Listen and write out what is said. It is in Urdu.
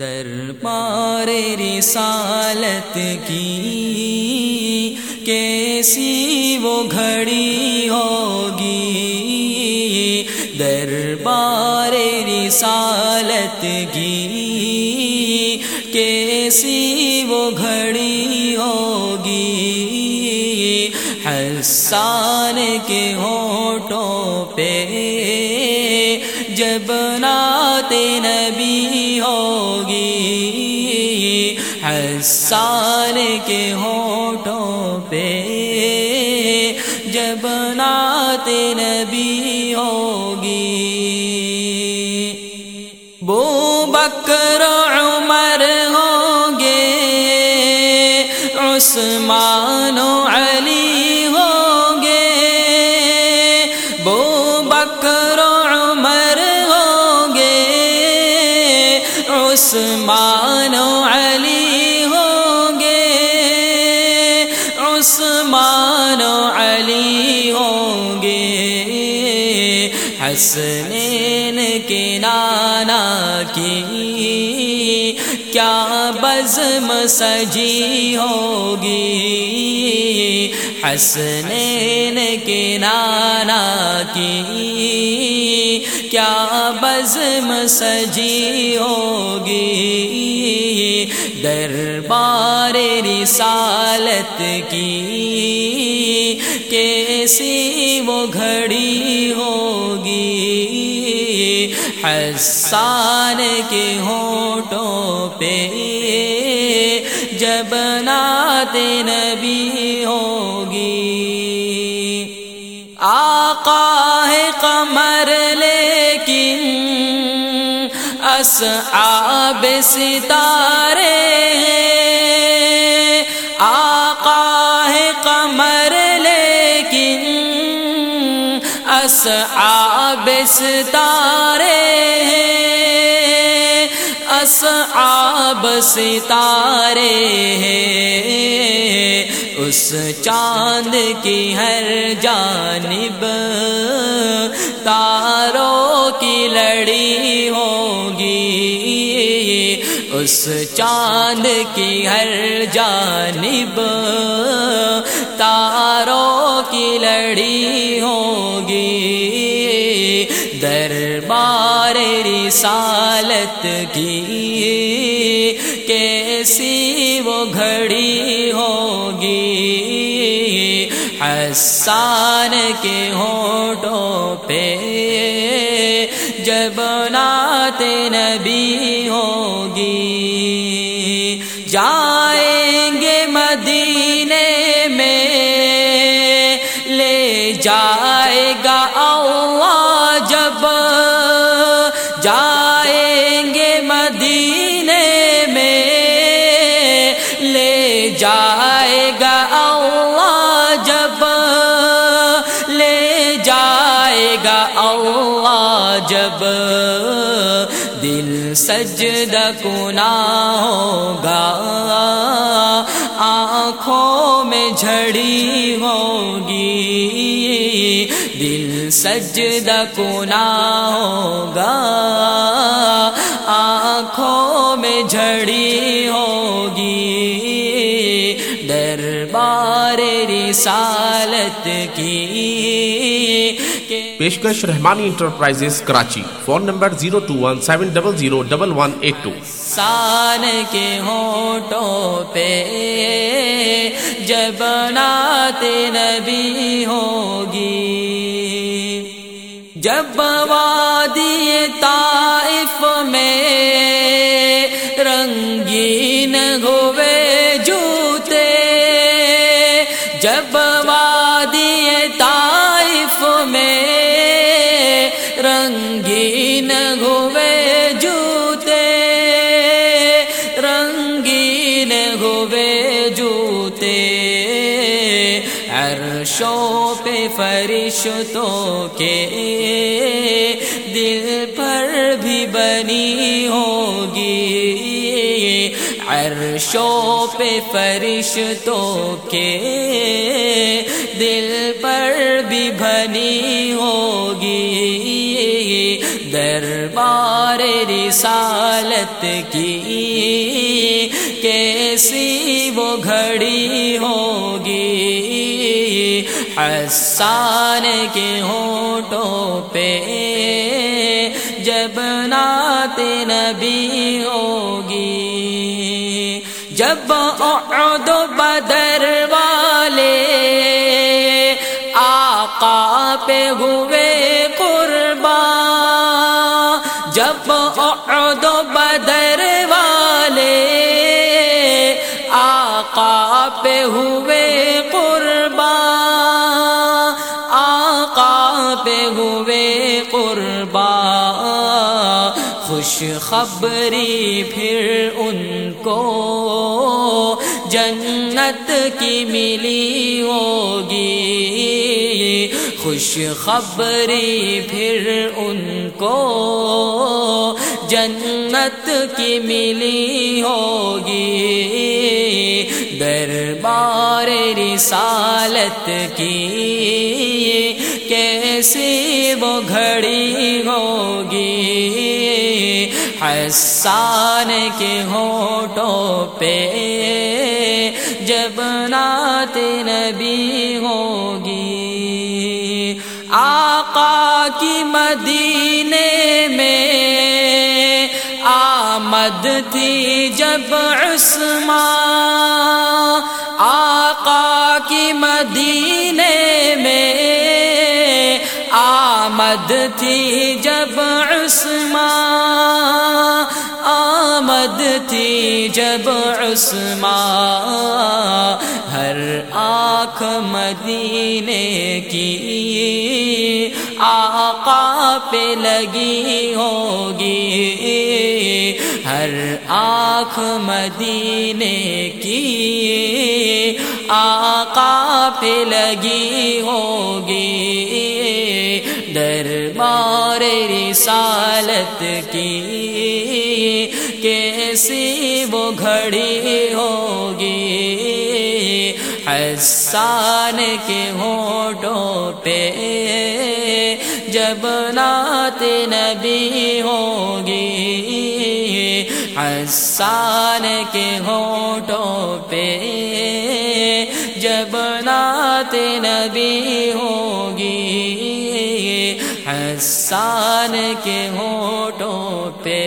دربار رسالت کی کیسی وہ گھڑی ہوگی؟ دربار رسالت کی کیسی وہ گھڑی ہوگی؟ حسان کے ہونٹوں پہ جب نات نبی ہوگی۔ حسان کے ہونٹوں پہ جب نات نبی ہوگی۔ بو بکر عمر ہوں گے، عثمان و علی عثمان و علی ہوں گے۔ عثمان و علی ہوں گے۔ حسنین کے نانا کی کیا بزم سجی ہوگی؟ حسنین کے نانا کی۔ کیا بزم سجی ہوگی؟ دربار رسالت کی۔ کیسی وہ گھڑی ہوگی؟ حسان کے ہونٹوں پہ جب نات نبی ہوگی۔ آقا ہے قمر لیکن اصحاب ستارے ہیں۔ اصحاب ستارے ہیں اصحاب ستارے ہیں۔ اس چاند کی ہر جانب تاروں کی لڑی ہوگی۔ اس چاند کی ہر جانب تاروں کی لڑی ہوگی رسالت کی کیسی وہ گھڑی ہوگی؟ حسان کے ہونٹوں پہ جب نات نبی ہوگی۔ جائیں گے مدینے میں، لے جائے گا جائیں گے مدینے میں۔ لے جائے گا اللہ جب۔ لے جائے گا اللہ جب۔ دل سجدہ کنا ہوگا۔ آنکھوں میں جھڑی ہوگی۔ دل سجدہ کنا ہوگا۔ جھڑی ہوگی۔ دربار رسالت کی پیشکش Rahmani enterprises Karachi. Phone number zero two one seven double zero double one eight two. سان کے ہونٹوں پہ جب نات نبی ہوگی۔ جب وادی طائف میں عرشوں پہ فرشتوں کے دل پر بھی بنی ہوگی۔ عرشوں پہ فرشتوں کے دل پر بھی بنی ہوگی۔ دربار رسالت کی کیسی وہ گھڑی ہوگی۔ حسان کے ہونٹوں پہ جب نات نبی ہوگی، جب اعد بدر والے آقا پہ ہوئے قربا جب اعد بدر والے آقا پہ ہوئے قربا آقا پہ ہوئے قربا۔ خوش خبری پھر ان کو۔ جنت کی ملی ہوگی۔ خوش خبری پھر ان کو۔ جنت کی ملی ہوگی۔ دربار رسالت کی۔ کیسی وہ گھڑی ہوگی۔ حسان کے ہونٹوں پہ جب نات نبی ہوگی۔ آقا کی مدینے میں آمد تھی جب عثمان۔ آقا کی مدینے آمد تھی جب عثمان، آمد تھی جب عثمان، ہر آنکھ مدینے کی آقا پہ لگی ہوگی۔ ہر آنکھ مدینے کی آقا پہ لگی ہوگی۔ دربار رسالت کی کیسی وہ گھڑی ہوگی؟ حسان کے ہونٹوں پہ جب نات نبی ہوگی، حسان کے ہونٹوں پہ جب نات نبی ہوگی۔ حسان کے ہونٹوں پہ